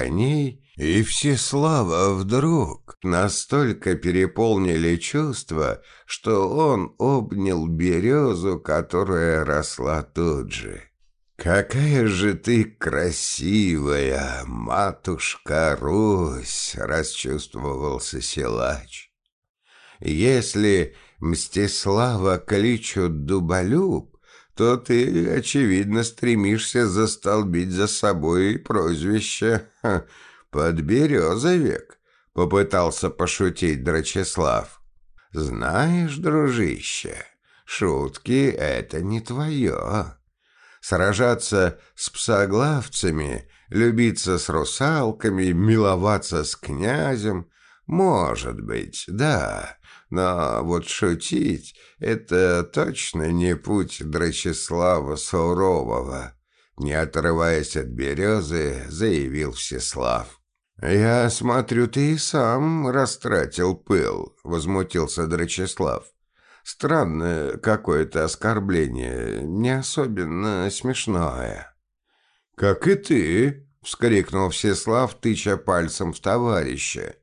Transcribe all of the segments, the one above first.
коней, и Всеслава вдруг настолько переполнили чувства, что он обнял березу, которая росла тут же. «Какая же ты красивая, матушка Русь!» — расчувствовался силач. «Если Мстислава кличут Дуболюб, то ты, очевидно, стремишься застолбить за собой прозвище «Подберезовик», — попытался пошутить Драчеслав. «Знаешь, дружище, шутки — это не твое. Сражаться с псоглавцами, любиться с русалками, миловаться с князем — может быть, да, но вот шутить — это точно не путь Драчеслава Сурового. Не отрываясь от березы, заявил Всеслав. «Я смотрю, ты и сам растратил пыл», — возмутился Драчеслав. «Странное какое-то оскорбление, не особенно смешное». «Как и ты», — вскрикнул Всеслав, тыча пальцем в товарища.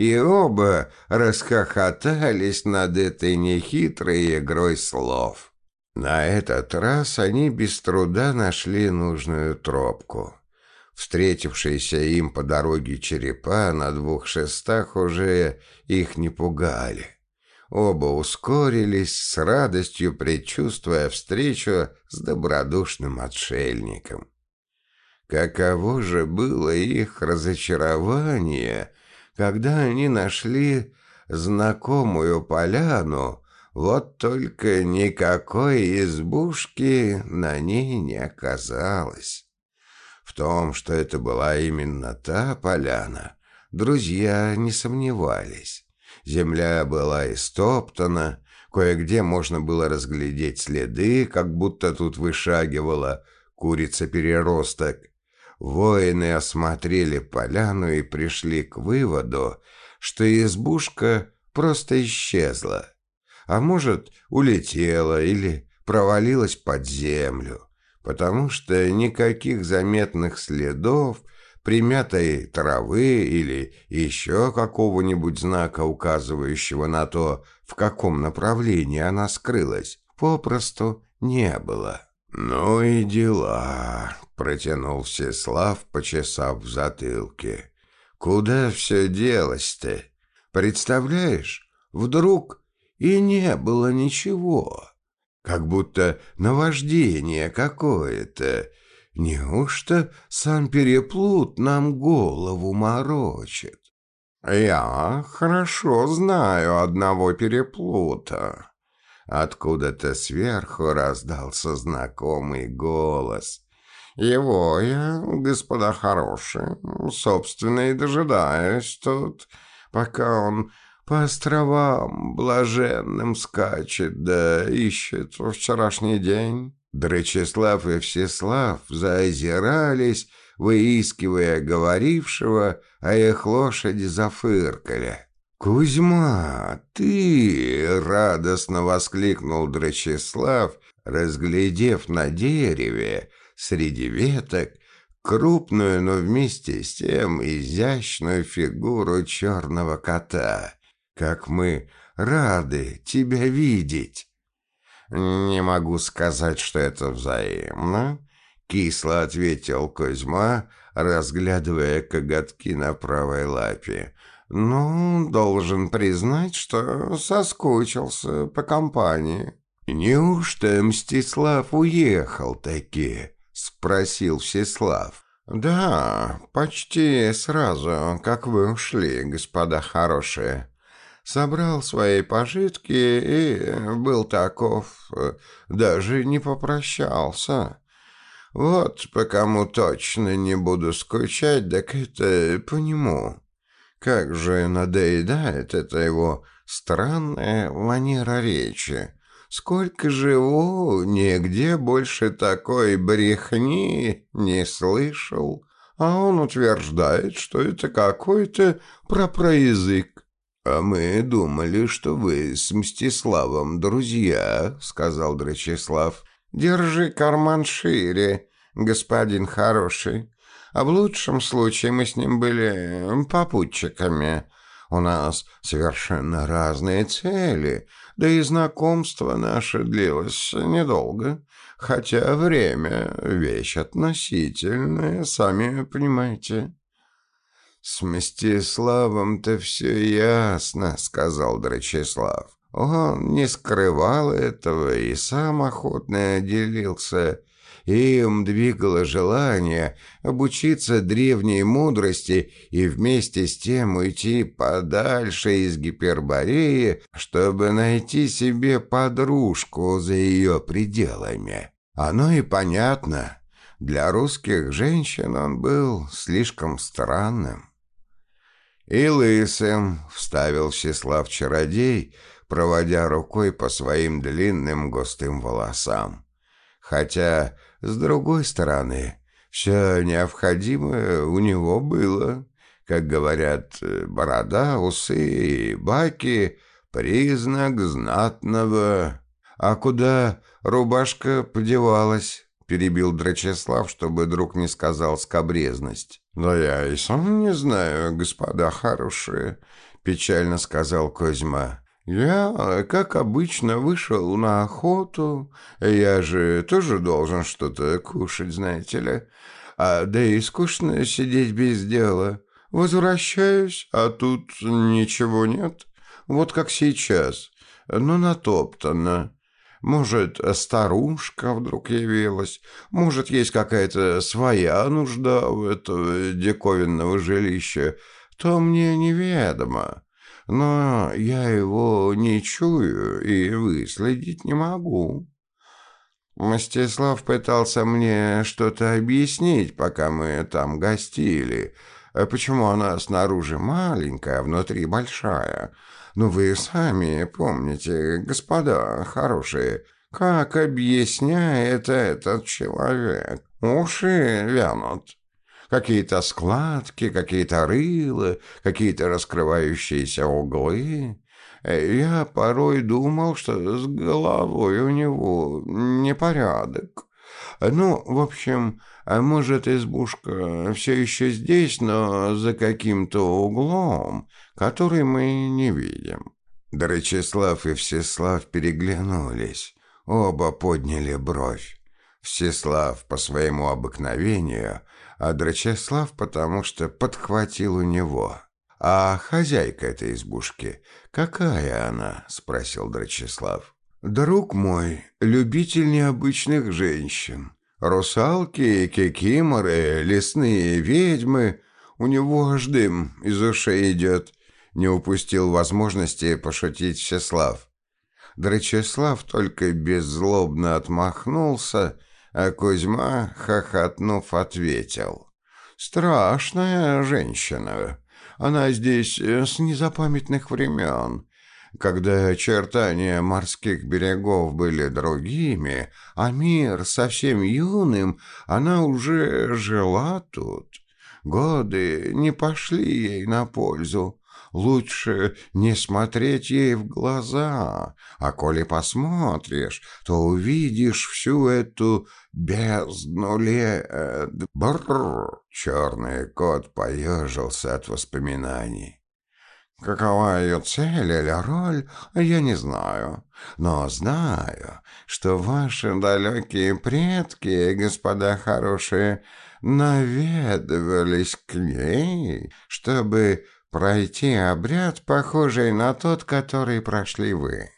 И оба расхохотались над этой нехитрой игрой слов. На этот раз они без труда нашли нужную тропку. Встретившиеся им по дороге черепа на двух шестах уже их не пугали. Оба ускорились, с радостью предчувствуя встречу с добродушным отшельником. Каково же было их разочарование, когда они нашли знакомую поляну, вот только никакой избушки на ней не оказалось. В том, что это была именно та поляна, друзья не сомневались. Земля была истоптана, кое-где можно было разглядеть следы, как будто тут вышагивала курица-переросток. Воины осмотрели поляну и пришли к выводу, что избушка просто исчезла а может, улетела или провалилась под землю, потому что никаких заметных следов, примятой травы или еще какого-нибудь знака, указывающего на то, в каком направлении она скрылась, попросту не было. «Ну и дела», — протянул Всеслав, почесав в затылке. «Куда все делось-то? Представляешь, вдруг и не было ничего. Как будто наваждение какое-то. Неужто сам переплут нам голову морочит? Я хорошо знаю одного переплута. Откуда-то сверху раздался знакомый голос. Его я, господа хорошие, собственно и дожидаюсь тут, пока он по островам блаженным скачет, да ищет вчерашний день. Дречеслав и Всеслав заозирались, выискивая говорившего, а их лошади зафыркали. «Кузьма, ты!» — радостно воскликнул Дречеслав, разглядев на дереве среди веток крупную, но вместе с тем изящную фигуру черного кота как мы рады тебя видеть!» «Не могу сказать, что это взаимно», — кисло ответил Кузьма, разглядывая коготки на правой лапе. «Ну, должен признать, что соскучился по компании». «Неужто Мстислав уехал таки?» — спросил Всеслав. «Да, почти сразу, как вы ушли, господа хорошие», собрал свои пожитки и был таков, даже не попрощался. Вот по кому точно не буду скучать, так это по нему. Как же надоедает это его странная манера речи. Сколько живу, нигде больше такой брехни не слышал. А он утверждает, что это какой-то пропроязык. «А мы думали, что вы с Мстиславом друзья», — сказал Драчеслав. «Держи карман шире, господин хороший. А в лучшем случае мы с ним были попутчиками. У нас совершенно разные цели, да и знакомство наше длилось недолго, хотя время — вещь относительная, сами понимаете». «С Мстиславом-то все ясно», — сказал Драчеслав. Он не скрывал этого и сам охотно делился. Им двигало желание обучиться древней мудрости и вместе с тем уйти подальше из Гипербореи, чтобы найти себе подружку за ее пределами. Оно и понятно. Для русских женщин он был слишком странным. «И лысым», — вставил Всеслав-чародей, проводя рукой по своим длинным густым волосам. Хотя, с другой стороны, все необходимое у него было. Как говорят, борода, усы и баки — признак знатного. А куда рубашка подевалась? перебил Драчеслав, чтобы друг не сказал скобрезность. «Да я и сам не знаю, господа хорошие», — печально сказал Козьма. «Я, как обычно, вышел на охоту. Я же тоже должен что-то кушать, знаете ли. А да и скучно сидеть без дела. Возвращаюсь, а тут ничего нет. Вот как сейчас. Ну, натоптано. Может, старушка вдруг явилась, может, есть какая-то своя нужда у этого диковинного жилища, то мне неведомо. Но я его не чую и выследить не могу. Мстислав пытался мне что-то объяснить, пока мы там гостили, почему она снаружи маленькая, а внутри большая — но ну, вы сами помните, господа хорошие, как объясняет этот человек. Уши вянут. Какие-то складки, какие-то рылы, какие-то раскрывающиеся углы. Я порой думал, что с головой у него непорядок. Ну, в общем, может, избушка все еще здесь, но за каким-то углом, который мы не видим». Дорочеслав и Всеслав переглянулись. Оба подняли бровь. Всеслав по своему обыкновению, а Драчеслав потому что подхватил у него. «А хозяйка этой избушки, какая она?» — спросил Драчеслав. «Друг мой, любитель необычных женщин. Русалки, кикиморы, лесные ведьмы. У него аж дым из ушей идет не упустил возможности пошутить Всеслав. Драчеслав только беззлобно отмахнулся, а Кузьма, хохотнув, ответил. «Страшная женщина. Она здесь э, с незапамятных времен. Когда очертания морских берегов были другими, а мир совсем юным, она уже жила тут. Годы не пошли ей на пользу. Лучше не смотреть ей в глаза, а коли посмотришь, то увидишь всю эту бездну лет. Бррр! Черный кот поежился от воспоминаний. Какова ее цель или роль, я не знаю. Но знаю, что ваши далекие предки, господа хорошие, наведывались к ней, чтобы пройти обряд, похожий на тот, который прошли вы.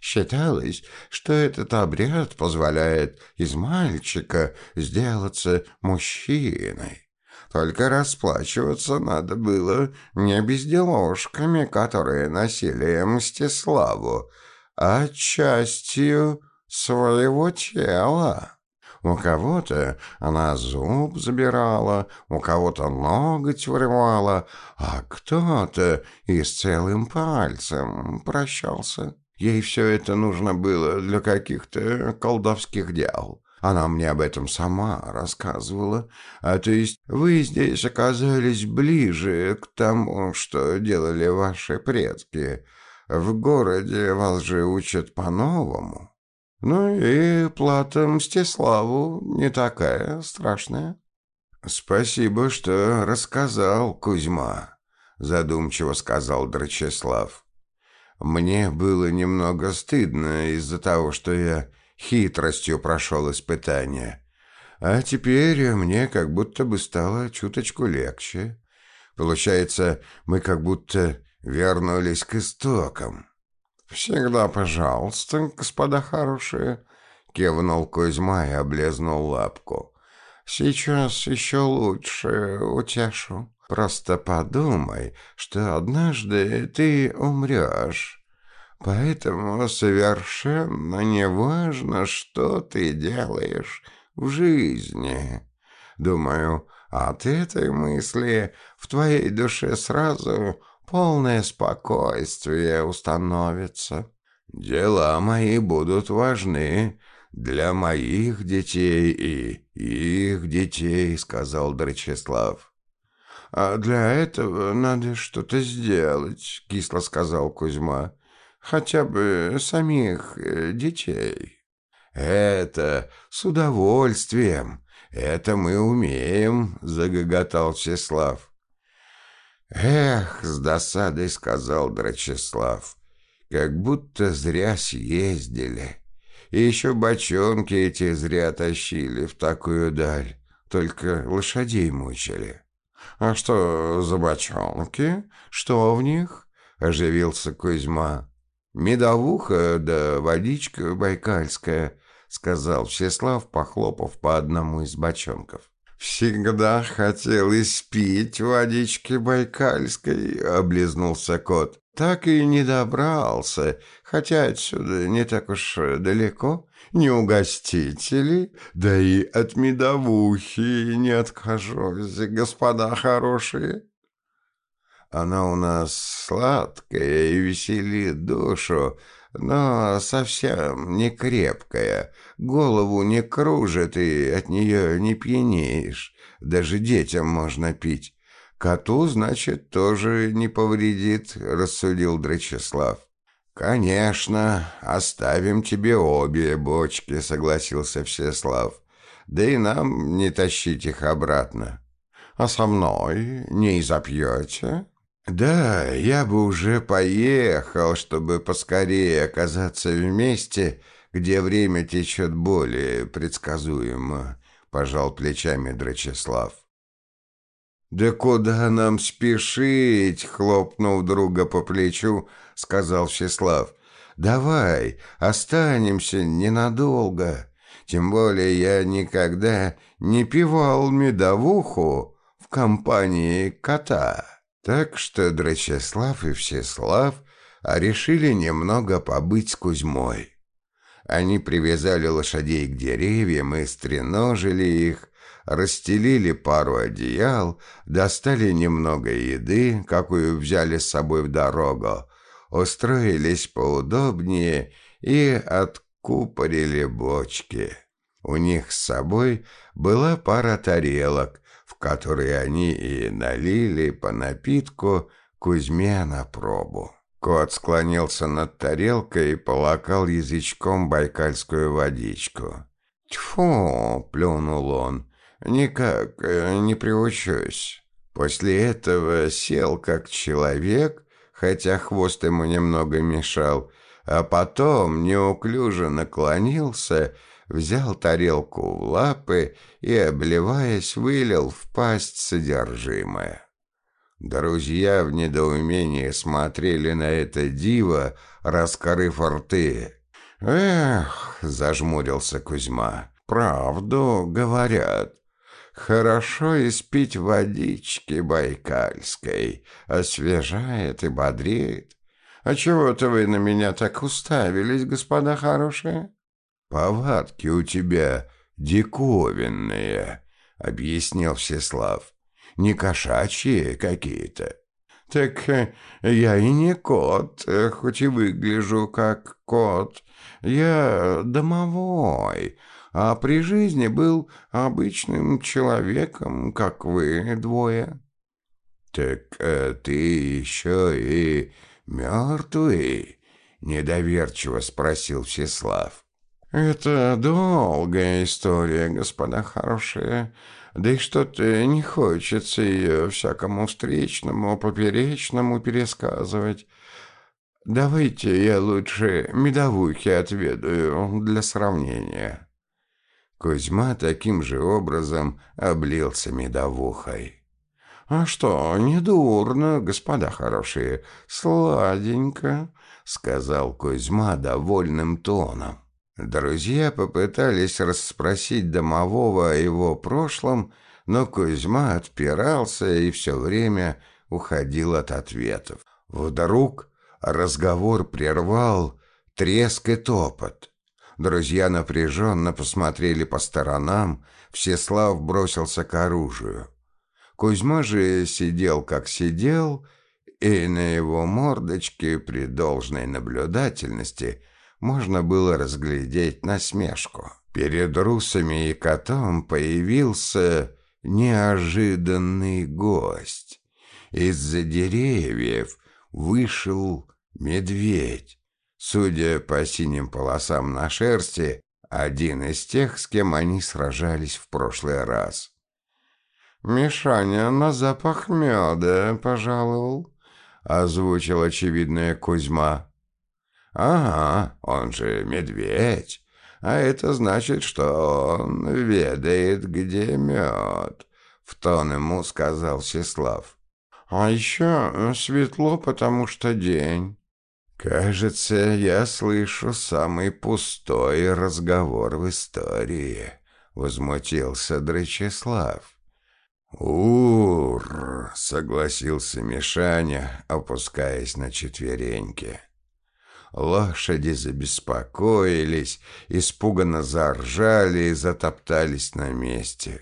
Считалось, что этот обряд позволяет из мальчика сделаться мужчиной. Только расплачиваться надо было не безделушками, которые носили Мстиславу, а частью своего тела. У кого-то она зуб забирала, у кого-то ноготь вырывала, а кто-то и с целым пальцем прощался. Ей все это нужно было для каких-то колдовских дел. Она мне об этом сама рассказывала. А то есть вы здесь оказались ближе к тому, что делали ваши предки. В городе вас же учат по-новому. Ну и плата Мстиславу не такая страшная. «Спасибо, что рассказал, Кузьма», — задумчиво сказал Драчеслав. «Мне было немного стыдно из-за того, что я хитростью прошел испытание. А теперь мне как будто бы стало чуточку легче. Получается, мы как будто вернулись к истокам». «Всегда пожалуйста, господа хорошие», — кивнул Кузьма и облизнул лапку. Сейчас еще лучше утешу. Просто подумай, что однажды ты умрешь. Поэтому совершенно не важно, что ты делаешь в жизни. Думаю, от этой мысли в твоей душе сразу полное спокойствие установится. Дела мои будут важны, «Для моих детей и их детей», — сказал Драчеслав. «А для этого надо что-то сделать», — кисло сказал Кузьма. «Хотя бы самих э, детей». «Это с удовольствием. Это мы умеем», — загоготал Всеслав. «Эх», — с досадой сказал Драчеслав, — «как будто зря съездили». И еще бочонки эти зря тащили в такую даль. Только лошадей мучили. «А что за бочонки? Что в них?» — оживился Кузьма. «Медовуха да водичка байкальская», — сказал Всеслав, похлопав по одному из бочонков. «Всегда хотел испить водички байкальской», — облизнулся кот. «Так и не добрался, хотя отсюда не так уж далеко. Не угостите ли? Да и от медовухи не откажусь, господа хорошие». Она у нас сладкая и веселит душу, но совсем не крепкая, голову не кружит и от нее не пьянеешь, даже детям можно пить. Коту, значит, тоже не повредит, рассудил Драчеслав. «Конечно, оставим тебе обе бочки», — согласился Всеслав. «Да и нам не тащить их обратно». «А со мной не запьете?» «Да, я бы уже поехал, чтобы поскорее оказаться в месте, где время течет более предсказуемо», — пожал плечами Драчеслав. «Да куда нам спешить?» — хлопнув друга по плечу, сказал Всеслав. «Давай, останемся ненадолго. Тем более я никогда не пивал медовуху в компании кота». Так что Драчеслав и Всеслав решили немного побыть с Кузьмой. Они привязали лошадей к деревьям и стреножили их, расстелили пару одеял, достали немного еды, какую взяли с собой в дорогу, устроились поудобнее и откупорили бочки. У них с собой была пара тарелок, в которые они и налили по напитку Кузьме на пробу. Кот склонился над тарелкой и полакал язычком байкальскую водичку. «Тьфу!» — плюнул он. «Никак э, не приучусь». После этого сел как человек, хотя хвост ему немного мешал, а потом неуклюже наклонился взял тарелку в лапы и, обливаясь, вылил в пасть содержимое. Друзья в недоумении смотрели на это диво, раскрыв рты. «Эх!» — зажмурился Кузьма. «Правду говорят. Хорошо испить водички байкальской, освежает и бодрит. А чего-то вы на меня так уставились, господа хорошие?» «Повадки у тебя диковинные», — объяснил Всеслав. «Не кошачьи какие-то». «Так э, я и не кот, э, хоть и выгляжу как кот. Я домовой, а при жизни был обычным человеком, как вы двое». «Так э, ты еще и мертвый?» — недоверчиво спросил Всеслав. «Это долгая история, господа хорошие. Да и что-то не хочется ее всякому встречному, поперечному пересказывать. Давайте я лучше медовухи отведаю для сравнения». Кузьма таким же образом облился медовухой. «А что, недурно, господа хорошие, сладенько», — сказал Кузьма довольным тоном. Друзья попытались расспросить домового о его прошлом, но Кузьма отпирался и все время уходил от ответов. Вдруг разговор прервал треск и топот. Друзья напряженно посмотрели по сторонам, Всеслав бросился к оружию. Кузьма же сидел как сидел, и на его мордочке при должной наблюдательности можно было разглядеть насмешку. Перед русами и котом появился неожиданный гость. Из-за деревьев вышел медведь. Судя по синим полосам на шерсти, один из тех, с кем они сражались в прошлый раз. «Мишаня на запах меда пожаловал», — озвучил очевидная Кузьма. «Ага, он же медведь, а это значит, что он ведает, где мед», — в тон ему сказал Сеслав. «А еще светло, потому что день». «Кажется, я слышу самый пустой разговор в истории», — возмутился Драчеслав. «Ур!» — согласился Мишаня, опускаясь на четвереньки. Лошади забеспокоились, испуганно заржали и затоптались на месте.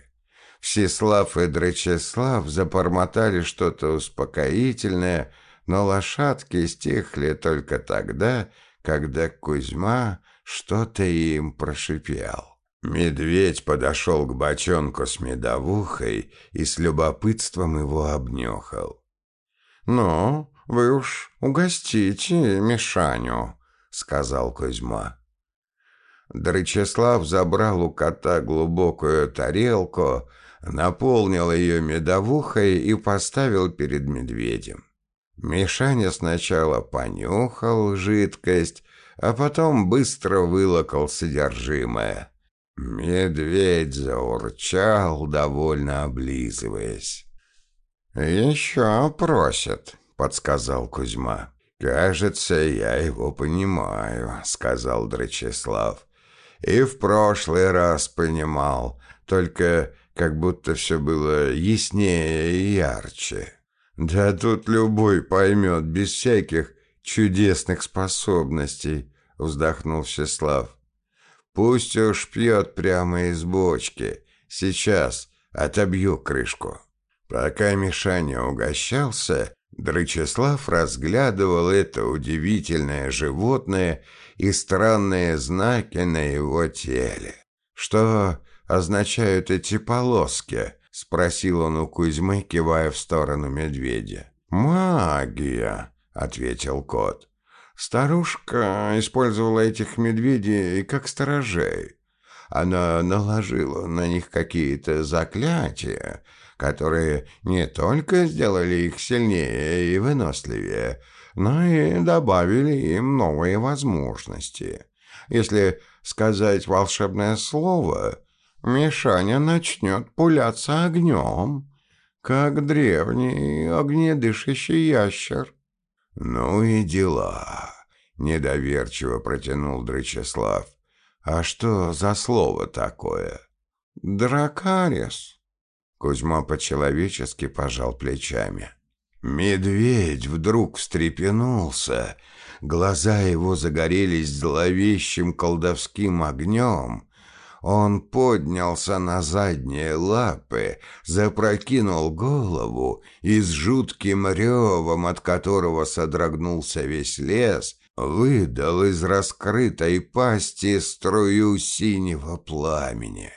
Всеслав и Драчеслав запормотали что-то успокоительное, но лошадки стихли только тогда, когда Кузьма что-то им прошипел. Медведь подошел к бочонку с медовухой и с любопытством его обнюхал. «Ну, вы уж угостите Мишаню», — сказал Кузьма. Дрычеслав забрал у кота глубокую тарелку, наполнил ее медовухой и поставил перед медведем. Мишаня сначала понюхал жидкость, а потом быстро вылокал содержимое. Медведь заурчал, довольно облизываясь. «Еще просят», — подсказал Кузьма. «Кажется, я его понимаю», — сказал Драчеслав. «И в прошлый раз понимал, только как будто все было яснее и ярче. Да тут любой поймет, без всяких чудесных способностей», — вздохнул Всеслав. Пусть уж пьет прямо из бочки. Сейчас отобью крышку». Пока Мишаня угощался, Дрычеслав разглядывал это удивительное животное и странные знаки на его теле. «Что означают эти полоски?» — спросил он у Кузьмы, кивая в сторону медведя. «Магия», — ответил кот. Старушка использовала этих медведей как сторожей. Она наложила на них какие-то заклятия, которые не только сделали их сильнее и выносливее, но и добавили им новые возможности. Если сказать волшебное слово, Мишаня начнет пуляться огнем, как древний огнедышащий ящер. «Ну и дела», — недоверчиво протянул Драчеслав. «А что за слово такое?» «Дракарис». Кузьма по-человечески пожал плечами. Медведь вдруг встрепенулся, глаза его загорелись зловещим колдовским огнем, он поднялся на задние лапы, запрокинул голову и с жутким ревом, от которого содрогнулся весь лес, выдал из раскрытой пасти струю синего пламени.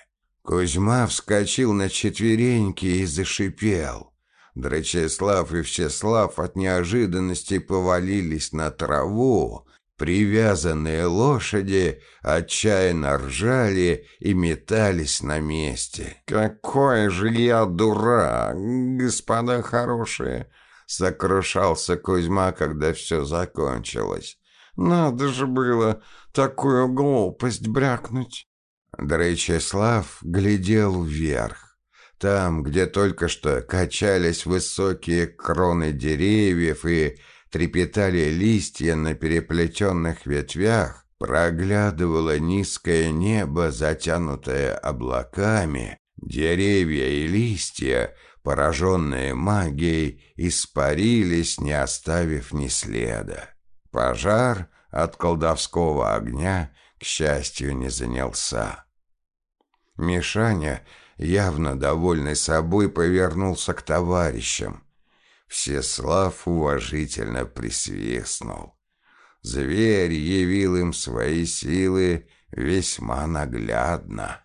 Кузьма вскочил на четвереньки и зашипел. Драчеслав и Всеслав от неожиданности повалились на траву, Привязанные лошади отчаянно ржали и метались на месте. «Какой же я дурак, господа хорошие!» — сокрушался Кузьма, когда все закончилось. «Надо же было такую глупость брякнуть!» Дречеслав глядел вверх. Там, где только что качались высокие кроны деревьев и трепетали листья на переплетенных ветвях, проглядывало низкое небо, затянутое облаками, деревья и листья, пораженные магией, испарились, не оставив ни следа. Пожар от колдовского огня, к счастью, не занялся. Мишаня, явно довольный собой, повернулся к товарищам. Всеслав уважительно присвистнул. Зверь явил им свои силы весьма наглядно.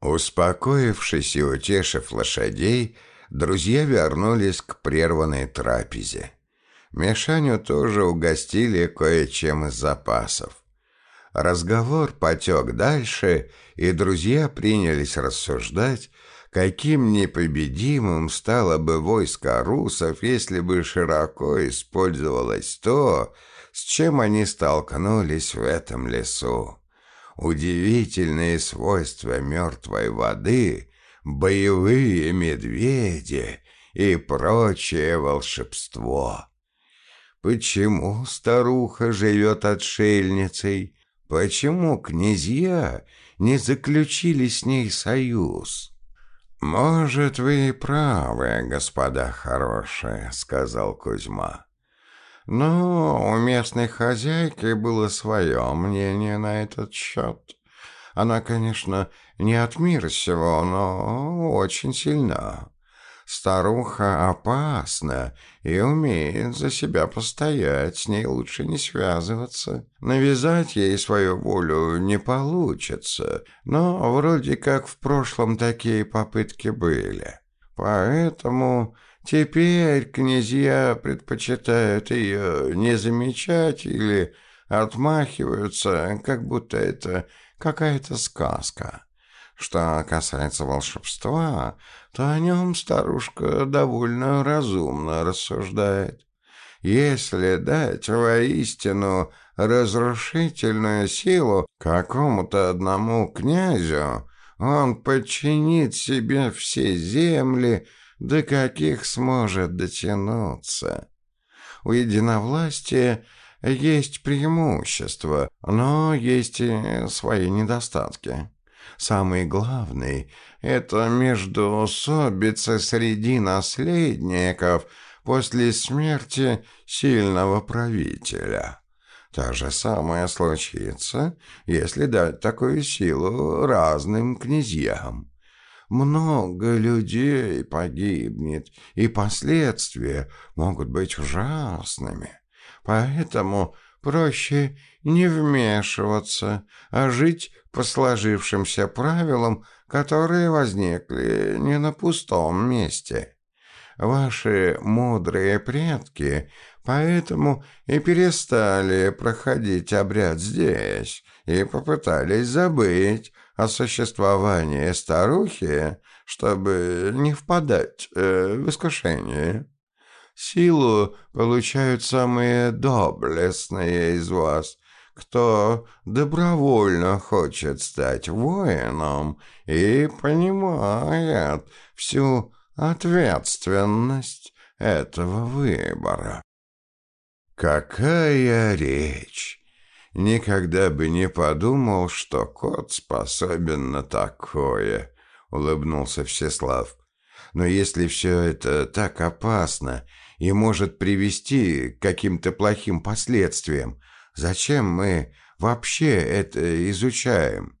Успокоившись и утешив лошадей, друзья вернулись к прерванной трапезе. Мишаню тоже угостили кое-чем из запасов. Разговор потек дальше, и друзья принялись рассуждать, каким непобедимым стало бы войско русов, если бы широко использовалось то, с чем они столкнулись в этом лесу. Удивительные свойства мертвой воды, боевые медведи и прочее волшебство. Почему старуха живет отшельницей? Почему князья не заключили с ней союз? «Может, вы и правы, господа хорошие», — сказал Кузьма. Но у местной хозяйки было свое мнение на этот счет. Она, конечно, не от мира сего, но очень сильна. Старуха опасна и умеет за себя постоять, с ней лучше не связываться. Навязать ей свою волю не получится, но вроде как в прошлом такие попытки были. Поэтому теперь князья предпочитают ее не замечать или отмахиваются, как будто это какая-то сказка. Что касается волшебства, то о нем старушка довольно разумно рассуждает. Если дать воистину разрушительную силу какому-то одному князю, он подчинит себе все земли, до каких сможет дотянуться. У единовластия есть преимущества, но есть и свои недостатки. Самый главный — это междоусобица среди наследников после смерти сильного правителя. То же самое случится, если дать такую силу разным князьям. Много людей погибнет, и последствия могут быть ужасными. Поэтому проще не вмешиваться, а жить по сложившимся правилам, которые возникли не на пустом месте. Ваши мудрые предки поэтому и перестали проходить обряд здесь и попытались забыть о существовании старухи, чтобы не впадать э, в искушение. Силу получают самые доблестные из вас, кто добровольно хочет стать воином и понимает всю ответственность этого выбора. Какая речь! Никогда бы не подумал, что кот способен на такое, улыбнулся Всеслав. Но если все это так опасно и может привести к каким-то плохим последствиям, Зачем мы вообще это изучаем?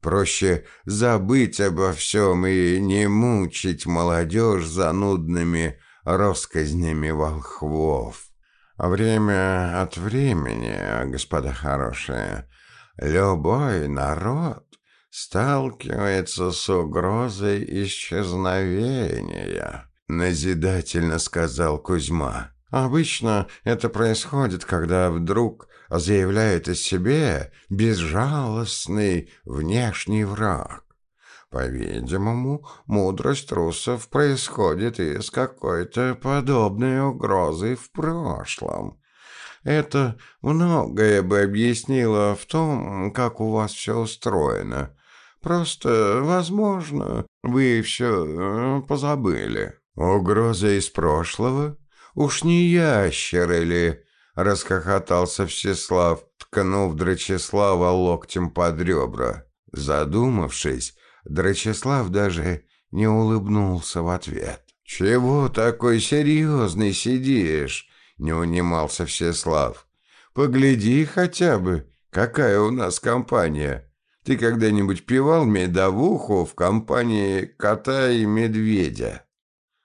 Проще забыть обо всем и не мучить молодежь занудными россказнями волхвов. А время от времени, господа хорошие, любой народ сталкивается с угрозой исчезновения, назидательно сказал Кузьма. Обычно это происходит, когда вдруг заявляет о себе безжалостный внешний враг. По-видимому, мудрость русов происходит из какой-то подобной угрозы в прошлом. Это многое бы объяснило в том, как у вас все устроено. Просто, возможно, вы все э, позабыли. Угроза из прошлого? Уж не ящер или... Расхохотался Всеслав, ткнув Драчеслава локтем под ребра. Задумавшись, Драчеслав даже не улыбнулся в ответ. «Чего такой серьезный сидишь?» — не унимался Всеслав. «Погляди хотя бы, какая у нас компания. Ты когда-нибудь пивал медовуху в компании кота и медведя?»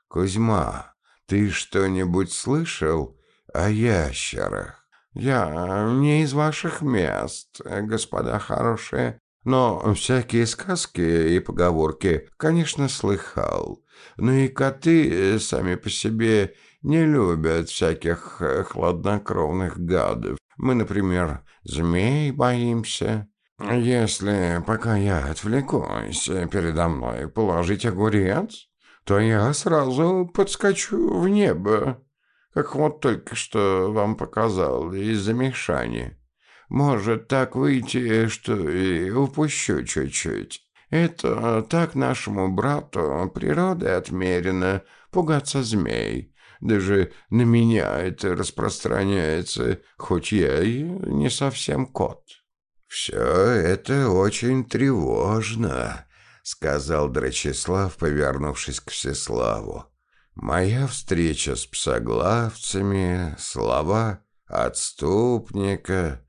«Кузьма, ты что-нибудь слышал о ящерах?» «Я не из ваших мест, господа хорошие, но всякие сказки и поговорки, конечно, слыхал. Но и коты сами по себе не любят всяких хладнокровных гадов. Мы, например, змей боимся. Если, пока я отвлекусь, передо мной положить огурец, то я сразу подскочу в небо, как вот только что вам показал из-за Мишани. Может так выйти, что и упущу чуть-чуть. Это так нашему брату природой отмерено пугаться змей. Даже на меня это распространяется, хоть я и не совсем кот. «Все это очень тревожно», — сказал Драчеслав, повернувшись к Всеславу. «Моя встреча с псоглавцами, слова отступника,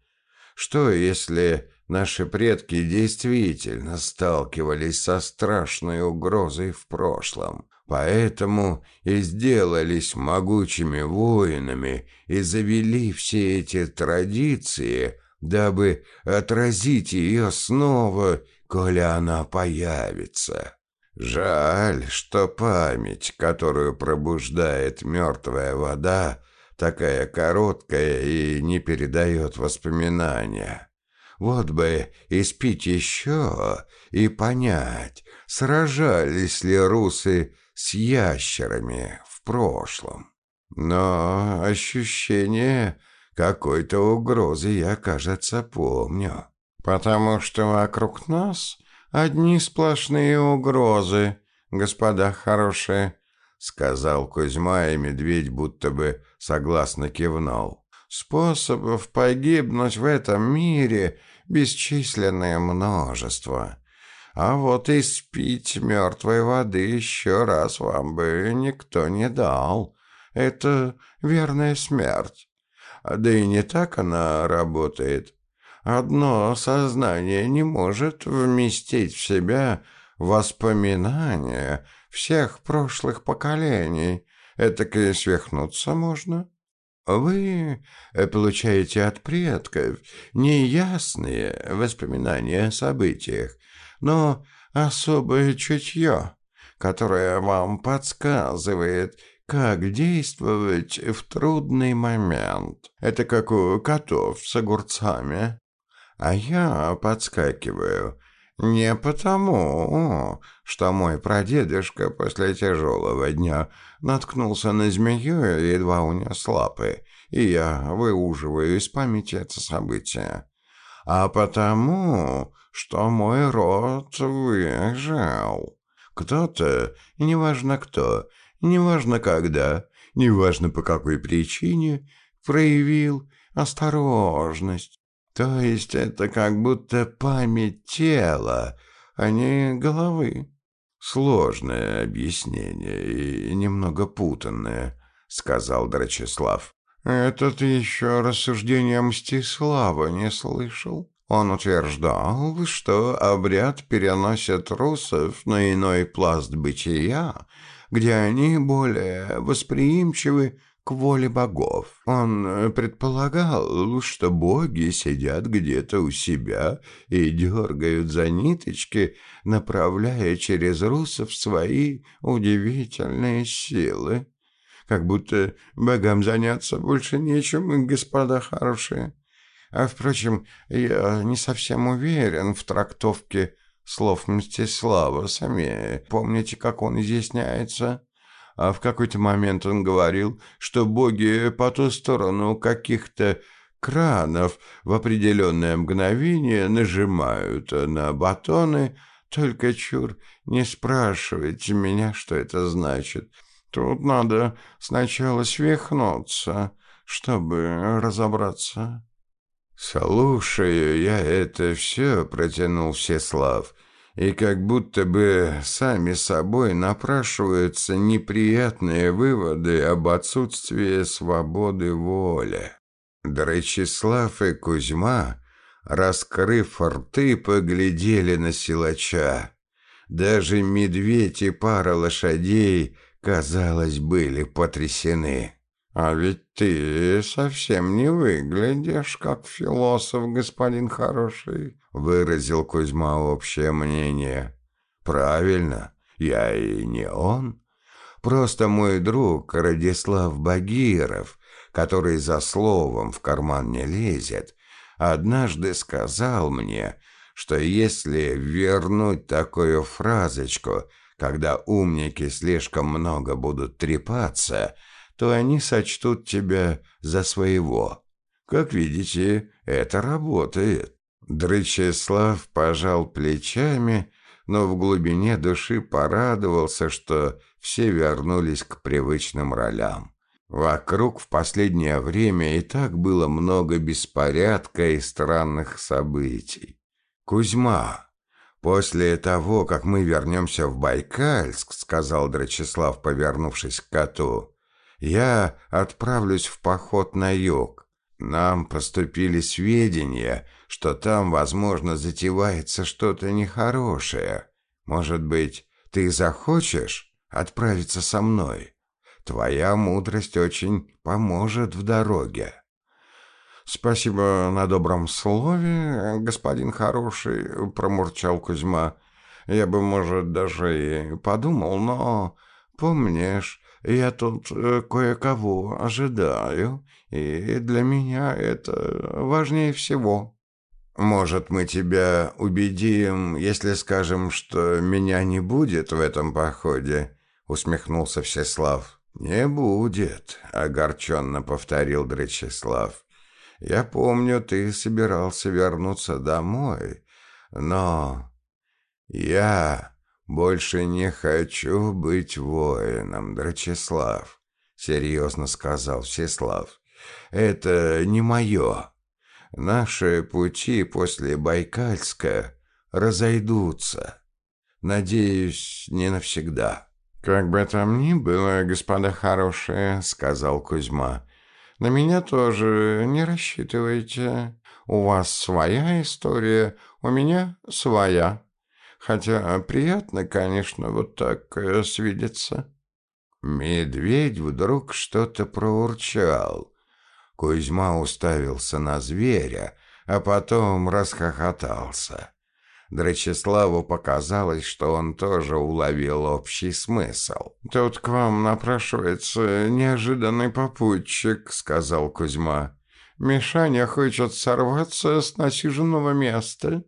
что, если наши предки действительно сталкивались со страшной угрозой в прошлом, поэтому и сделались могучими воинами и завели все эти традиции, дабы отразить ее снова, коли она появится? Жаль, что память, которую пробуждает мертвая вода, такая короткая и не передает воспоминания. Вот бы испить еще и понять, сражались ли русы с ящерами в прошлом. Но ощущение какой-то угрозы я, кажется, помню. Потому что вокруг нас одни сплошные угрозы, господа хорошие, — сказал Кузьма, и медведь будто бы согласно кивнул. «Способов погибнуть в этом мире бесчисленное множество. А вот и спить мертвой воды еще раз вам бы никто не дал. Это верная смерть. Да и не так она работает. Одно сознание не может вместить в себя воспоминания всех прошлых поколений. Этак и свихнуться можно. Вы э, получаете от предков неясные воспоминания о событиях, но особое чутье, которое вам подсказывает, как действовать в трудный момент. Это как у котов с огурцами. А я подскакиваю. Не потому, что мой прадедушка после тяжелого дня наткнулся на змею и едва унес лапы, и я выуживаю из памяти это событие, а потому, что мой род выжил. Кто-то, неважно кто, неважно когда, неважно по какой причине, проявил осторожность, то есть это как будто память тела, а не головы. Сложное объяснение и немного путанное, сказал Драчеслав. Этот еще рассуждения Мстислава не слышал. Он утверждал, что обряд переносит русов на иной пласт бытия, где они более восприимчивы к воле богов. Он э, предполагал, что боги сидят где-то у себя и дергают за ниточки, направляя через русов свои удивительные силы. как будто богам заняться больше нечем, господа хорошие. А, впрочем, я не совсем уверен в трактовке слов Мстислава. Сами помните, как он изъясняется? А в какой-то момент он говорил, что боги по ту сторону каких-то кранов в определенное мгновение нажимают на батоны, только чур не спрашивайте меня, что это значит. Тут надо сначала свихнуться, чтобы разобраться. «Слушаю я это все», — протянул Всеслав, «и как будто бы сами собой напрашиваются неприятные выводы об отсутствии свободы воли». Драчеслав и Кузьма, раскрыв рты, поглядели на силача. Даже медведь и пара лошадей, казалось, были потрясены. «А ведь ты совсем не выглядишь как философ, господин хороший», — выразил Кузьма общее мнение. «Правильно, я и не он. Просто мой друг Радислав Багиров, который за словом в карман не лезет, однажды сказал мне, что если вернуть такую фразочку, когда умники слишком много будут трепаться, то они сочтут тебя за своего. Как видите, это работает. Дрычеслав пожал плечами, но в глубине души порадовался, что все вернулись к привычным ролям. Вокруг в последнее время и так было много беспорядка и странных событий. «Кузьма, после того, как мы вернемся в Байкальск, — сказал Драчеслав, повернувшись к коту, я отправлюсь в поход на юг. Нам поступили сведения, что там, возможно, затевается что-то нехорошее. Может быть, ты захочешь отправиться со мной? Твоя мудрость очень поможет в дороге. «Спасибо на добром слове, господин хороший», — промурчал Кузьма. «Я бы, может, даже и подумал, но, помнишь, я тут э, кое-кого ожидаю, и для меня это важнее всего. Может, мы тебя убедим, если скажем, что меня не будет в этом походе?» — усмехнулся Всеслав. «Не будет», — огорченно повторил Дречеслав. «Я помню, ты собирался вернуться домой, но я «Больше не хочу быть воином, Драчеслав», — серьезно сказал Всеслав. «Это не мое. Наши пути после Байкальска разойдутся. Надеюсь, не навсегда». «Как бы там ни было, господа хорошие», — сказал Кузьма, — «на меня тоже не рассчитывайте. У вас своя история, у меня своя». Хотя приятно, конечно, вот так э, свидеться. Медведь вдруг что-то проурчал. Кузьма уставился на зверя, а потом расхохотался. Драчеславу показалось, что он тоже уловил общий смысл. «Тут к вам напрашивается неожиданный попутчик», — сказал Кузьма. «Мишаня хочет сорваться с насиженного места».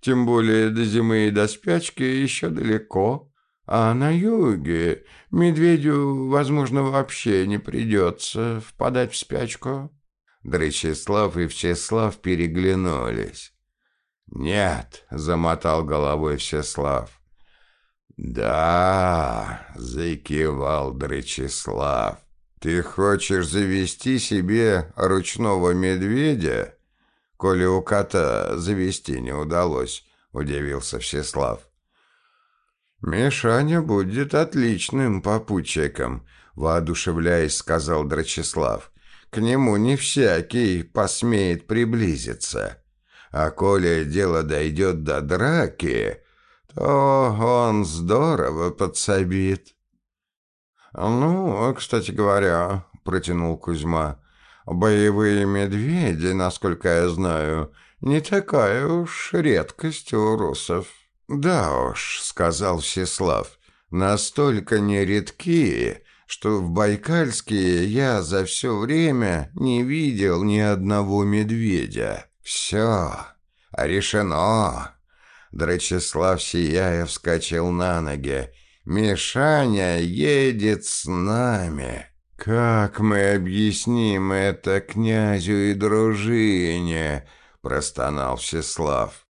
Тем более до зимы и до спячки еще далеко. А на юге медведю, возможно, вообще не придется впадать в спячку. Дречислав и Всеслав переглянулись. «Нет», — замотал головой Всеслав. «Да», — закивал Дречислав, — «ты хочешь завести себе ручного медведя?» Коли у кота завести не удалось», — удивился Всеслав. «Мишаня будет отличным попутчиком», — воодушевляясь, сказал Драчеслав. «К нему не всякий посмеет приблизиться. А коли дело дойдет до драки, то он здорово подсобит». «Ну, кстати говоря», — протянул Кузьма, Боевые медведи, насколько я знаю, не такая уж редкость у русов. Да уж, сказал Всеслав, настолько нередки, что в Байкальске я за все время не видел ни одного медведя. Все, решено. Драчеслав сияя вскочил на ноги. «Мишаня едет с нами!» «Как мы объясним это князю и дружине?» — простонал Всеслав.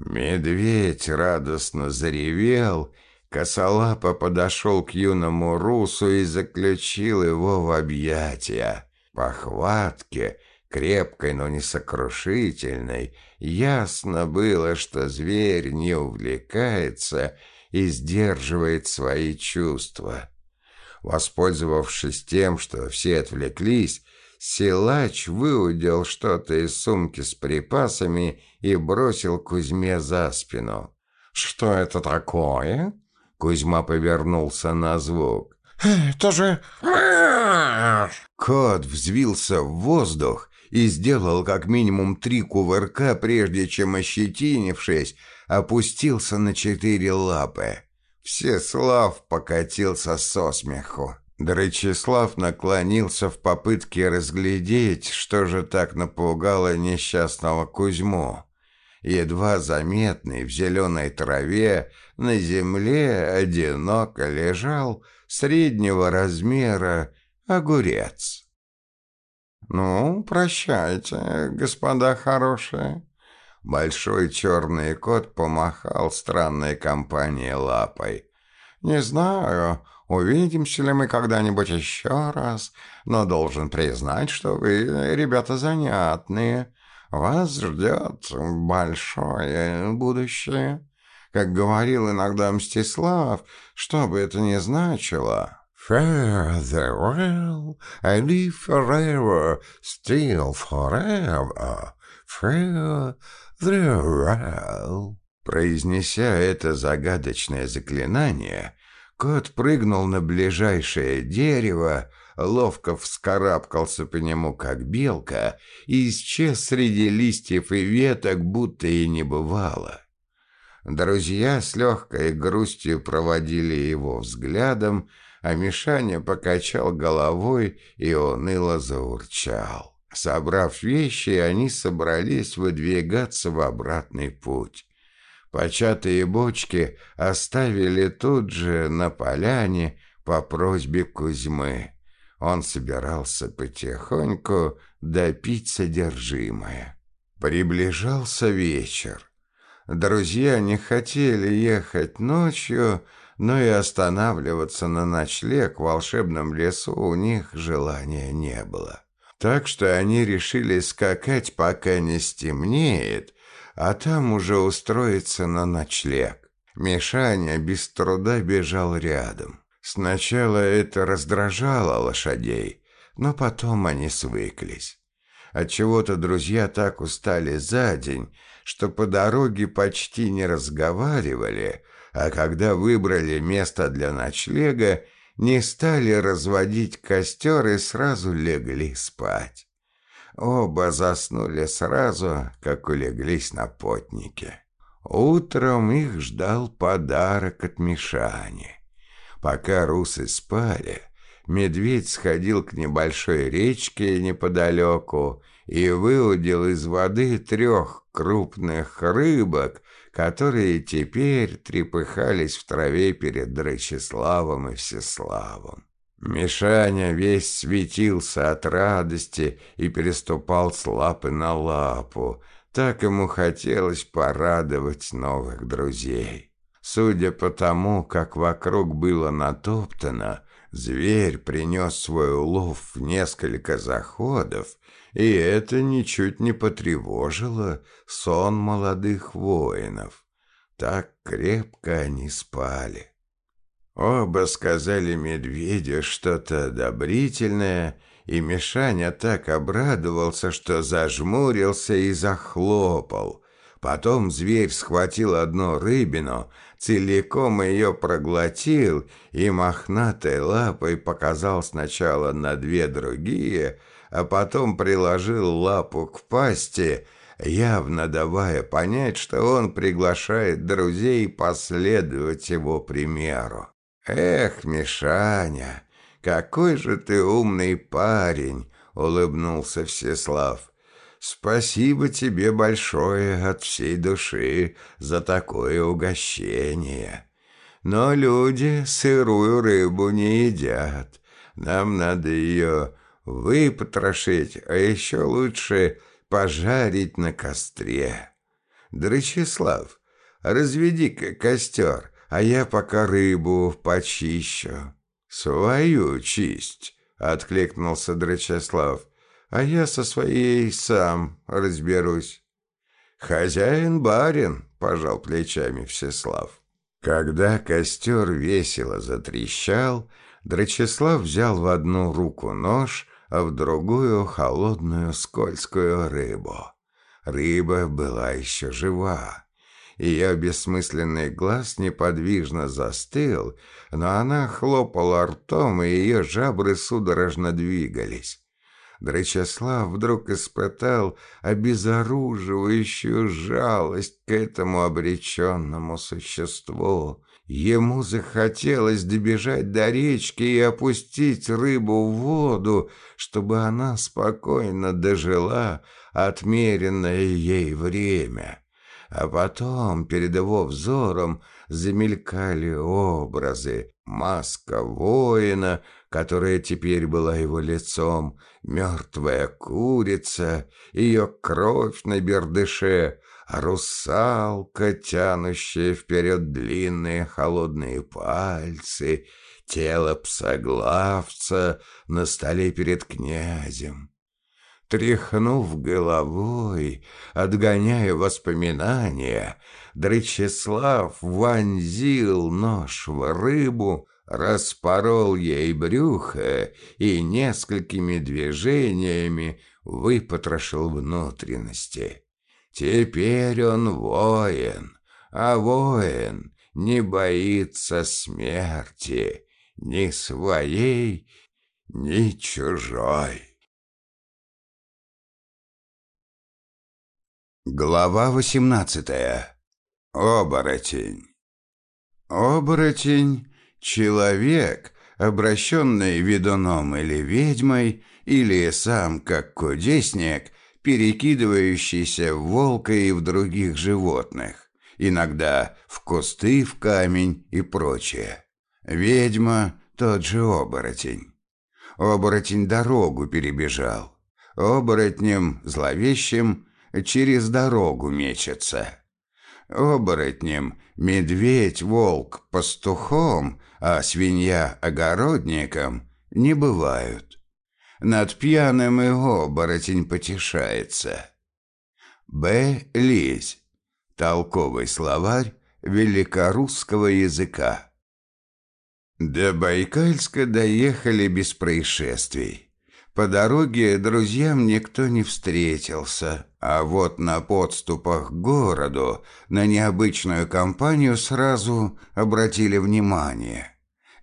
Медведь радостно заревел, косолапо подошел к юному русу и заключил его в объятия. По хватке, крепкой, но не сокрушительной, ясно было, что зверь не увлекается и сдерживает свои чувства. Воспользовавшись тем, что все отвлеклись, силач выудил что-то из сумки с припасами и бросил Кузьме за спину. «Что это такое?» Кузьма повернулся на звук. «Это же...» Кот взвился в воздух и сделал как минимум три кувырка, прежде чем, ощетинившись, опустился на четыре лапы. Всеслав покатился со смеху. Дрычеслав наклонился в попытке разглядеть, что же так напугало несчастного Кузьму. Едва заметный в зеленой траве на земле одиноко лежал среднего размера огурец. «Ну, прощайте, господа хорошие», Большой черный кот помахал странной компании лапой. «Не знаю, увидимся ли мы когда-нибудь еще раз, но должен признать, что вы, ребята, занятные. Вас ждет большое будущее. Как говорил иногда Мстислав, что бы это ни значило». Fare thee well, and live forever, still forever. Fare «Зрал!» Произнеся это загадочное заклинание, кот прыгнул на ближайшее дерево, ловко вскарабкался по нему, как белка, и исчез среди листьев и веток, будто и не бывало. Друзья с легкой грустью проводили его взглядом, а Мишаня покачал головой и уныло заурчал. Собрав вещи, они собрались выдвигаться в обратный путь. Початые бочки оставили тут же на поляне по просьбе Кузьмы. Он собирался потихоньку допить содержимое. Приближался вечер. Друзья не хотели ехать ночью, но и останавливаться на ночлег в волшебном лесу у них желания не было. Так что они решили скакать, пока не стемнеет, а там уже устроиться на ночлег. Мишаня без труда бежал рядом. Сначала это раздражало лошадей, но потом они свыклись. Отчего-то друзья так устали за день, что по дороге почти не разговаривали, а когда выбрали место для ночлега, не стали разводить костер и сразу легли спать. Оба заснули сразу, как улеглись на потнике. Утром их ждал подарок от Мишани. Пока русы спали, медведь сходил к небольшой речке неподалеку и выудил из воды трех крупных рыбок, которые теперь трепыхались в траве перед Драчеславом и Всеславом. Мишаня весь светился от радости и переступал с лапы на лапу. Так ему хотелось порадовать новых друзей. Судя по тому, как вокруг было натоптано, зверь принес свой улов в несколько заходов и это ничуть не потревожило сон молодых воинов. Так крепко они спали. Оба сказали медведю что-то одобрительное, и Мишаня так обрадовался, что зажмурился и захлопал. Потом зверь схватил одну рыбину, целиком ее проглотил и мохнатой лапой показал сначала на две другие, а потом приложил лапу к пасти, явно давая понять, что он приглашает друзей последовать его примеру. «Эх, Мишаня, какой же ты умный парень!» — улыбнулся Всеслав. «Спасибо тебе большое от всей души за такое угощение. Но люди сырую рыбу не едят. Нам надо ее выпотрошить, а еще лучше пожарить на костре. Драчеслав, разведи-ка костер, а я пока рыбу почищу». «Свою чисть», — откликнулся Драчеслав, «а я со своей сам разберусь». «Хозяин-барин», — пожал плечами Всеслав. Когда костер весело затрещал, Драчеслав взял в одну руку нож, а в другую — холодную скользкую рыбу. Рыба была еще жива. Ее бессмысленный глаз неподвижно застыл, но она хлопала ртом, и ее жабры судорожно двигались. Дречеслав вдруг испытал обезоруживающую жалость к этому обреченному существу. Ему захотелось добежать до речки и опустить рыбу в воду, чтобы она спокойно дожила отмеренное ей время. А потом перед его взором замелькали образы. Маска воина, которая теперь была его лицом, мертвая курица, ее кровь на бердыше, а русалка, тянущая вперед длинные холодные пальцы, тело псоглавца на столе перед князем. Тряхнув головой, отгоняя воспоминания, Дречеслав вонзил нож в рыбу, распорол ей брюхо и несколькими движениями выпотрошил внутренности. Теперь он воин, а воин не боится смерти, ни своей, ни чужой. Глава восемнадцатая. Оборотень. Оборотень — человек, обращенный ведуном или ведьмой, или сам, как кудесник, перекидывающийся в волка и в других животных, иногда в кусты, в камень и прочее. Ведьма — тот же оборотень. Оборотень дорогу перебежал. Оборотнем зловещим — через дорогу мечется. Оборотнем медведь, волк, пастухом, а свинья огородником не бывают. Над пьяным и оборотень потешается. Б. Лизь. Толковый словарь великорусского языка. До Байкальска доехали без происшествий. По дороге друзьям никто не встретился, а вот на подступах к городу на необычную компанию сразу обратили внимание.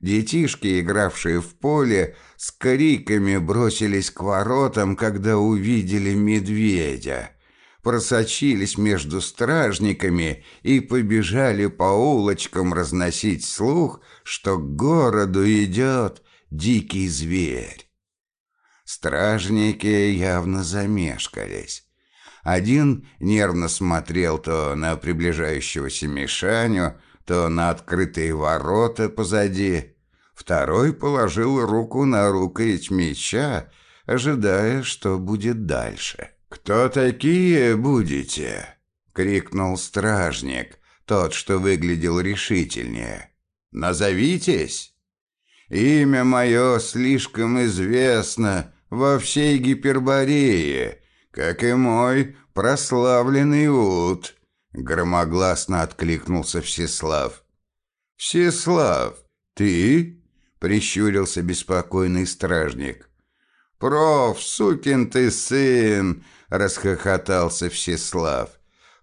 Детишки, игравшие в поле, с криками бросились к воротам, когда увидели медведя. Просочились между стражниками и побежали по улочкам разносить слух, что к городу идет дикий зверь. Стражники явно замешкались. Один нервно смотрел то на приближающегося Мишаню, то на открытые ворота позади. Второй положил руку на рукоять меча, ожидая, что будет дальше. «Кто такие будете?» — крикнул стражник, тот, что выглядел решительнее. «Назовитесь!» «Имя мое слишком известно во всей Гиперборее, как и мой прославленный ут», — громогласно откликнулся Всеслав. «Всеслав, ты?» — прищурился беспокойный стражник. «Проф, сукин ты сын!» — расхохотался Всеслав.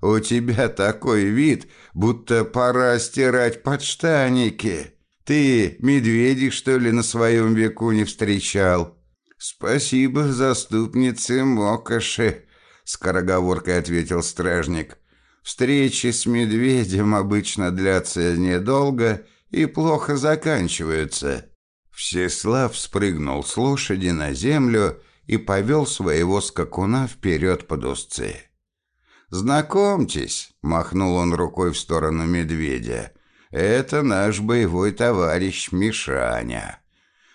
«У тебя такой вид, будто пора стирать подштаники. Ты медведей, что ли, на своем веку не встречал?» «Спасибо, заступнице Мокоши», — скороговоркой ответил стражник. «Встречи с медведем обычно длятся недолго и плохо заканчиваются». Всеслав спрыгнул с лошади на землю и повел своего скакуна вперед под узцы. «Знакомьтесь», — махнул он рукой в сторону медведя, — «это наш боевой товарищ Мишаня.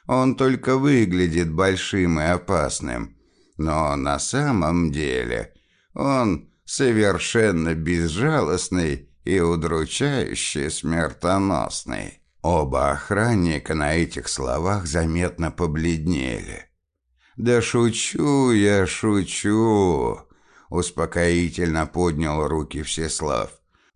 Он только выглядит большим и опасным, но на самом деле он совершенно безжалостный и удручающе смертоносный». Оба охранника на этих словах заметно побледнели. «Да шучу я, шучу!» Успокоительно поднял руки Всеслав.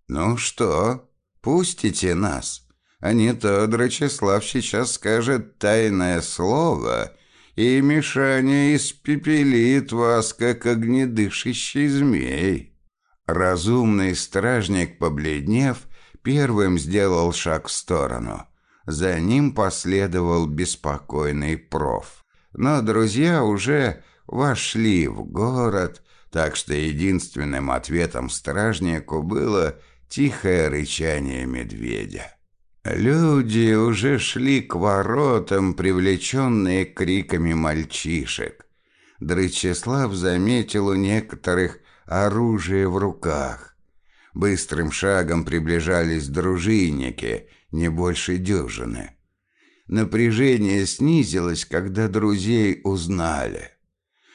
«Ну что, пустите нас? А не то Драчеслав сейчас скажет тайное слово, и Мишаня испепелит вас, как огнедышащий змей». Разумный стражник, побледнев, первым сделал шаг в сторону. За ним последовал беспокойный проф. Но друзья уже вошли в город, так что единственным ответом стражнику было тихое рычание медведя. Люди уже шли к воротам, привлеченные криками мальчишек. Дрычеслав заметил у некоторых оружие в руках. Быстрым шагом приближались дружинники, не больше дюжины. Напряжение снизилось, когда друзей узнали.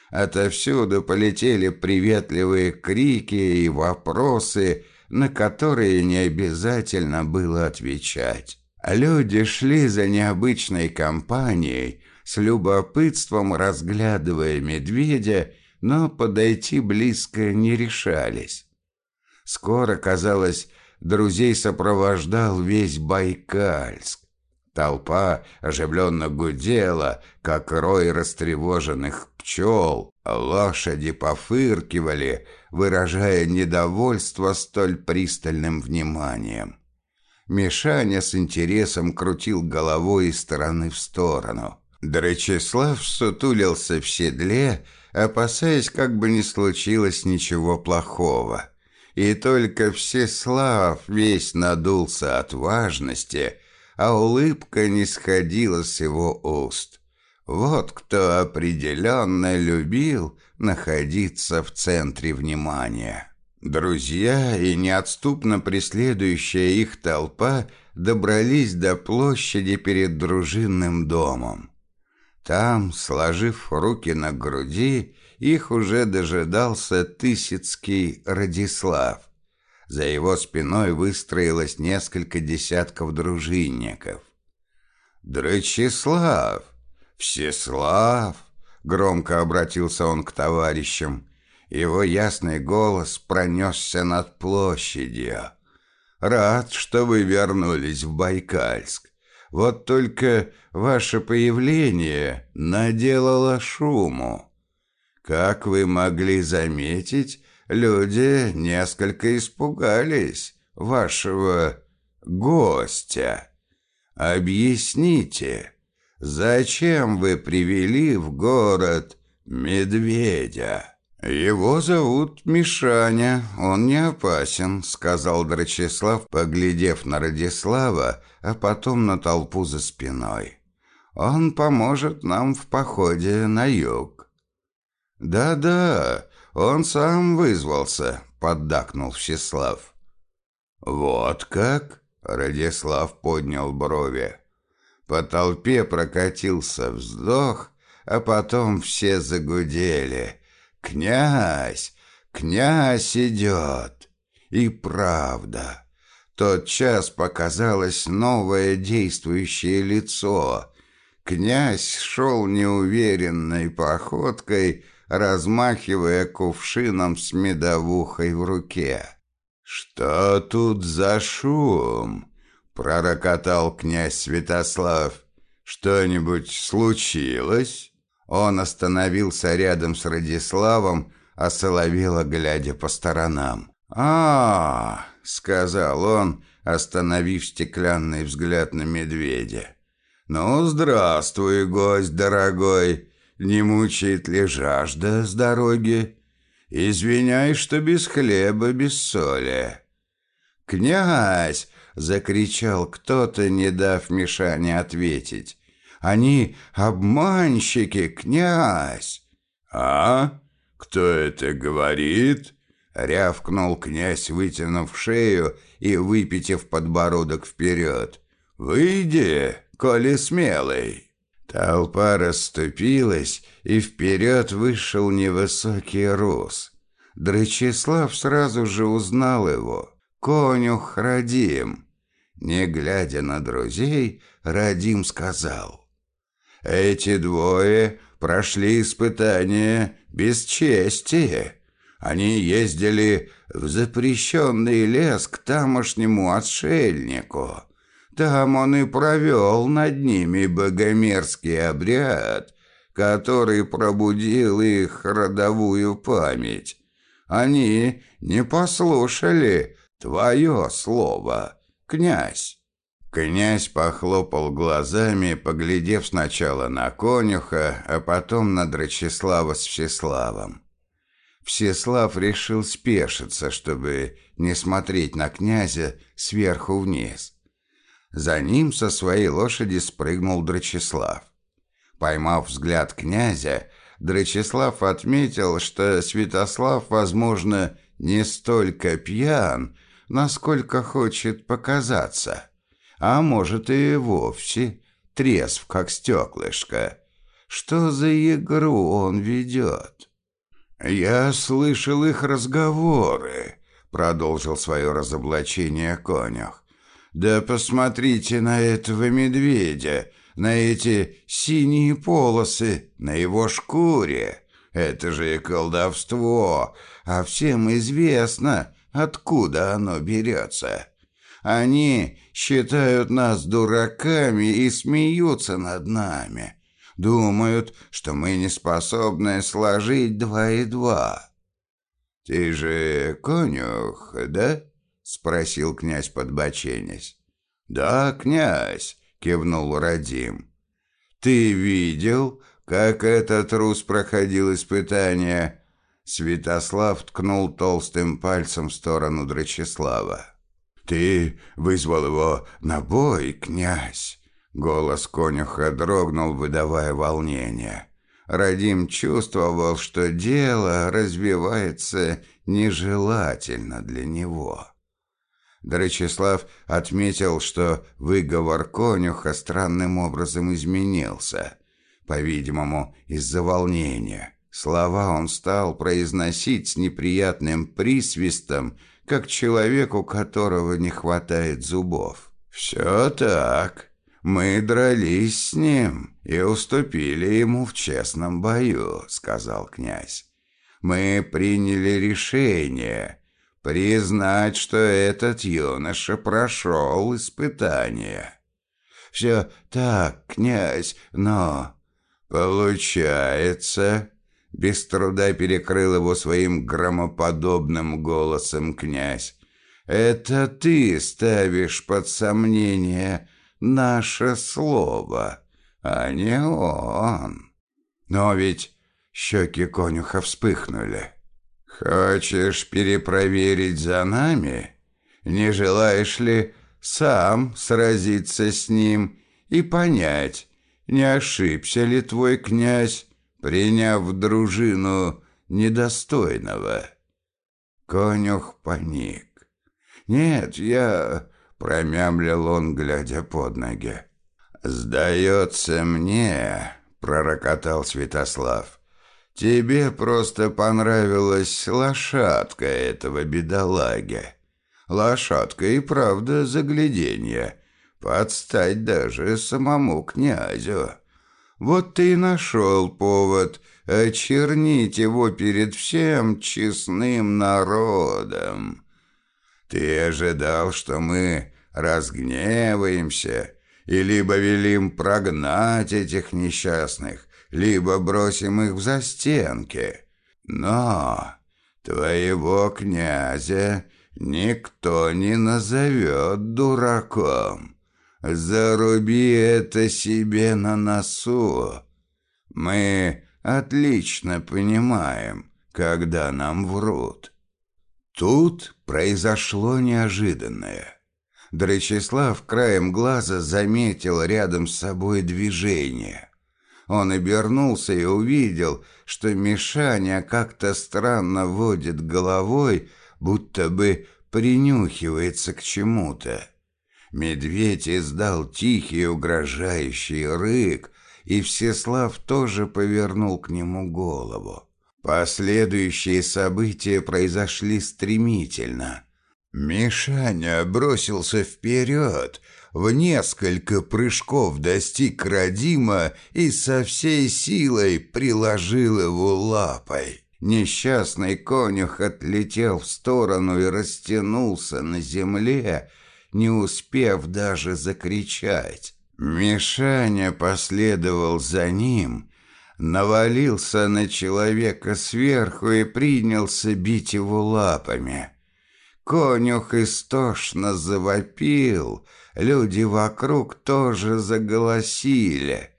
Отовсюду полетели приветливые крики и вопросы, на которые не обязательно было отвечать. Люди шли за необычной компанией, с любопытством разглядывая медведя, но подойти близко не решались. Скоро, казалось, друзей сопровождал весь Байкальск. Толпа оживленно гудела, как рой растревоженных пчел. Лошади пофыркивали, выражая недовольство столь пристальным вниманием. Мишаня с интересом крутил головой из стороны в сторону. Дречислав сутулился в седле, опасаясь, как бы ни случилось ничего плохого. И только Всеслав весь надулся от важности, а улыбка не сходила с его уст. Вот кто определенно любил находиться в центре внимания. Друзья и неотступно преследующая их толпа добрались до площади перед дружинным домом. Там, сложив руки на груди, их уже дожидался Тысяцкий Радислав. За его спиной выстроилось несколько десятков дружинников. «Драчеслав! Всеслав!» — громко обратился он к товарищам. Его ясный голос пронесся над площадью. «Рад, что вы вернулись в Байкальск. Вот только ваше появление наделало шуму. Как вы могли заметить, люди несколько испугались вашего гостя. Объясните, зачем вы привели в город медведя?» «Его зовут Мишаня, он не опасен», — сказал Драчеслав, поглядев на Радислава, а потом на толпу за спиной. «Он поможет нам в походе на юг». «Да-да, он сам вызвался», — поддакнул Всеслав. «Вот как?» — Радислав поднял брови. По толпе прокатился вздох, а потом все загудели. «Князь! Князь идет!» И правда, тот час показалось новое действующее лицо. Князь шел неуверенной походкой, размахивая кувшином с медовухой в руке. «Что тут за шум?» — пророкотал князь Святослав. «Что-нибудь случилось?» Он остановился рядом с Радиславом, а соловело, глядя по сторонам. а, -а, -а сказал он, остановив стеклянный взгляд на медведя. «Ну, здравствуй, гость дорогой. Не мучает ли жажда с дороги? Извиняй, что без хлеба, без соли. «Князь!» — закричал кто-то, не дав Мишане ответить. Они обманщики, князь!» «А? Кто это говорит?» — рявкнул князь, вытянув шею и выпитив подбородок вперед. «Выйди, коли смелый!» Толпа расступилась, и вперед вышел невысокий рус. Драчеслав сразу же узнал его. Конюх Радим. Не глядя на друзей, Радим сказал. «Эти двое прошли испытание без чести. Они ездили в запрещенный лес к тамошнему отшельнику. Там он и провел над ними богомерзкий обряд, который пробудил их родовую память. Они не послушали твое слово, князь. Князь похлопал глазами, поглядев сначала на конюха, а потом на Драчеслава с Всеславом. Всеслав решил спешиться, чтобы не смотреть на князя сверху вниз. За ним со своей лошади спрыгнул Драчеслав. Поймав взгляд князя, Драчеслав отметил, что Святослав, возможно, не столько пьян, насколько хочет показаться, а может и вовсе трезв, как стеклышко. Что за игру он ведет? «Я слышал их разговоры», — продолжил свое разоблачение конюх. Да посмотрите на этого медведя, на эти синие полосы на его шкуре. Это же колдовство, а всем известно, откуда оно берется. Они считают нас дураками и смеются над нами. Думают, что мы не способны сложить два и два. Ты же конюх, да? — спросил князь подбоченясь. «Да, князь», — кивнул Радим. «Ты видел, как этот трус проходил испытание?» Святослав ткнул толстым пальцем в сторону Драчеслава. «Ты вызвал его на бой, князь!» Голос конюха дрогнул, выдавая волнение. Радим чувствовал, что дело развивается нежелательно для него. Доречислав отметил, что выговор конюха странным образом изменился. По-видимому, из-за волнения. Слова он стал произносить с неприятным присвистом, как человеку, которого не хватает зубов. «Все так. Мы дрались с ним и уступили ему в честном бою», — сказал князь. «Мы приняли решение» признать, что этот юноша прошел испытание. Все так, князь, но... Получается... Без труда перекрыл его своим громоподобным голосом князь. «Это ты ставишь под сомнение наше слово, а не он». Но ведь щеки конюха вспыхнули. «Хочешь перепроверить за нами? Не желаешь ли сам сразиться с ним и понять, не ошибся ли твой князь, приняв дружину недостойного?» Конюх паник. «Нет, я...» — промямлил он, глядя под ноги. «Сдается мне...» — пророкотал Святослав Тебе просто понравилась лошадка этого бедолаги. Лошадка и правда загляденье. Подстать даже самому князю. Вот ты и нашел повод очернить его перед всем честным народом. Ты ожидал, что мы разгневаемся и либо велим прогнать этих несчастных, либо бросим их в застенки. Но твоего князя никто не назовет дураком. Заруби это себе на носу. Мы отлично понимаем, когда нам врут. Тут произошло неожиданное. Дречислав краем глаза заметил рядом с собой движение. Он обернулся и увидел, что Мишаня как-то странно водит головой, будто бы принюхивается к чему-то. Медведь издал тихий угрожающий рык, и Всеслав тоже повернул к нему голову. Последующие события произошли стремительно. Мишаня бросился вперед, в несколько прыжков достиг Радима и со всей силой приложил его лапой. Несчастный конюх отлетел в сторону и растянулся на земле, не успев даже закричать. Мишаня последовал за ним, навалился на человека сверху и принялся бить его лапами. Конюх истошно завопил, люди вокруг тоже заголосили.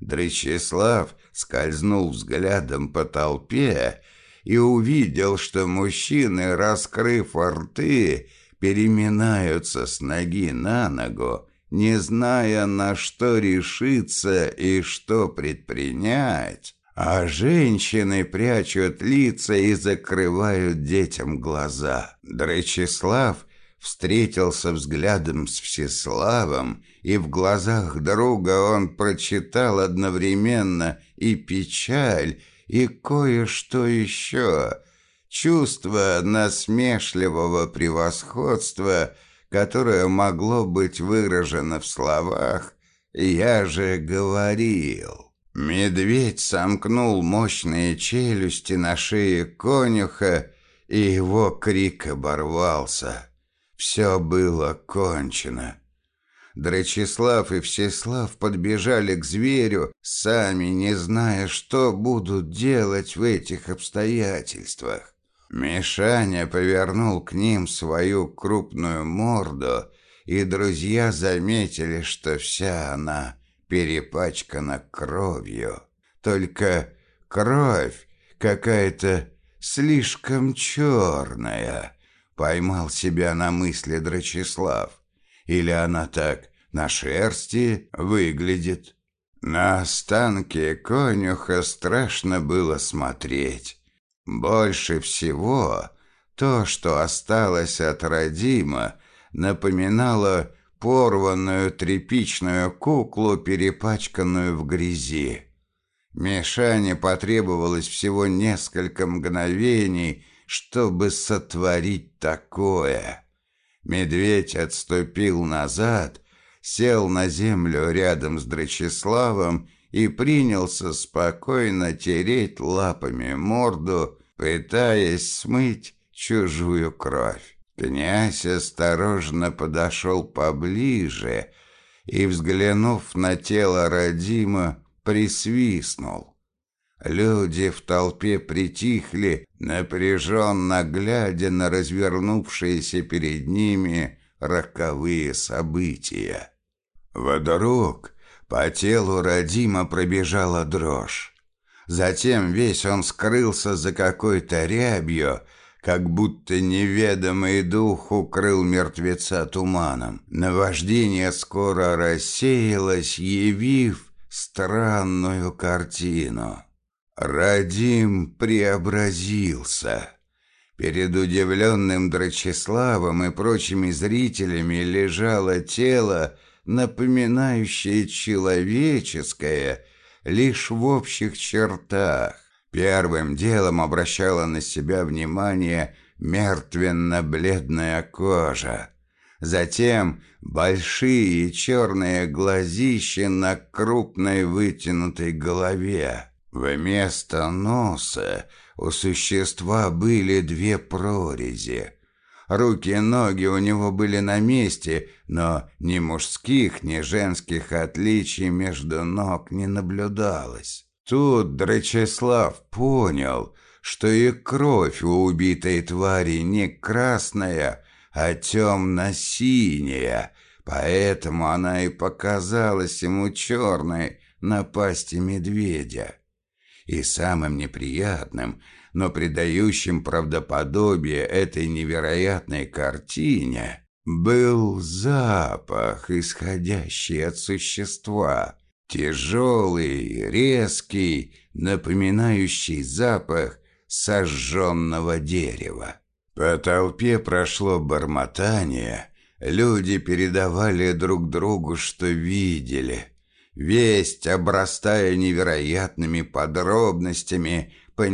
Дречислав скользнул взглядом по толпе и увидел, что мужчины, раскрыв рты, переминаются с ноги на ногу, не зная, на что решиться и что предпринять, а женщины прячут лица и закрывают детям глаза. Дречислав встретился взглядом с Всеславом, и в глазах друга он прочитал одновременно и печаль, и кое-что еще. Чувство насмешливого превосходства, которое могло быть выражено в словах «я же говорил». Медведь сомкнул мощные челюсти на шее конюха, и его крик оборвался. Все было кончено. Дречислав и Всеслав подбежали к зверю, сами не зная, что будут делать в этих обстоятельствах. Мишаня повернул к ним свою крупную морду, и друзья заметили, что вся она перепачкана кровью. Только кровь какая-то слишком черная, Поймал себя на мысли Драчеслав. Или она так на шерсти выглядит? На останки конюха страшно было смотреть. Больше всего то, что осталось от Родима, напоминало порванную тряпичную куклу, перепачканную в грязи. Мишане потребовалось всего несколько мгновений, чтобы сотворить такое. Медведь отступил назад, сел на землю рядом с Драчеславом и принялся спокойно тереть лапами морду, пытаясь смыть чужую кровь. Князь осторожно подошел поближе и, взглянув на тело Родима, присвистнул. Люди в толпе притихли, напряженно глядя на развернувшиеся перед ними роковые события. Вдруг по телу Родима пробежала дрожь. Затем весь он скрылся за какой-то рябью, как будто неведомый дух укрыл мертвеца туманом. Наваждение скоро рассеялось, явив странную картину. Радим преобразился. Перед удивленным Драчеславом и прочими зрителями лежало тело, напоминающее человеческое, лишь в общих чертах. Первым делом обращала на себя внимание мертвенно-бледная кожа. Затем большие черные глазища на крупной вытянутой голове. Вместо носа у существа были две прорези. Руки и ноги у него были на месте, но ни мужских, ни женских отличий между ног не наблюдалось. Тут Драчеслав понял, что и кровь у убитой твари не красная, а темно-синяя, поэтому она и показалась ему черной на пасти медведя и самым неприятным, но придающим правдоподобие этой невероятной картине был запах, исходящий от существа. Тяжелый, резкий, напоминающий запах сожженного дерева. По толпе прошло бормотание. Люди передавали друг другу, что видели. Весть, обрастая невероятными подробностями,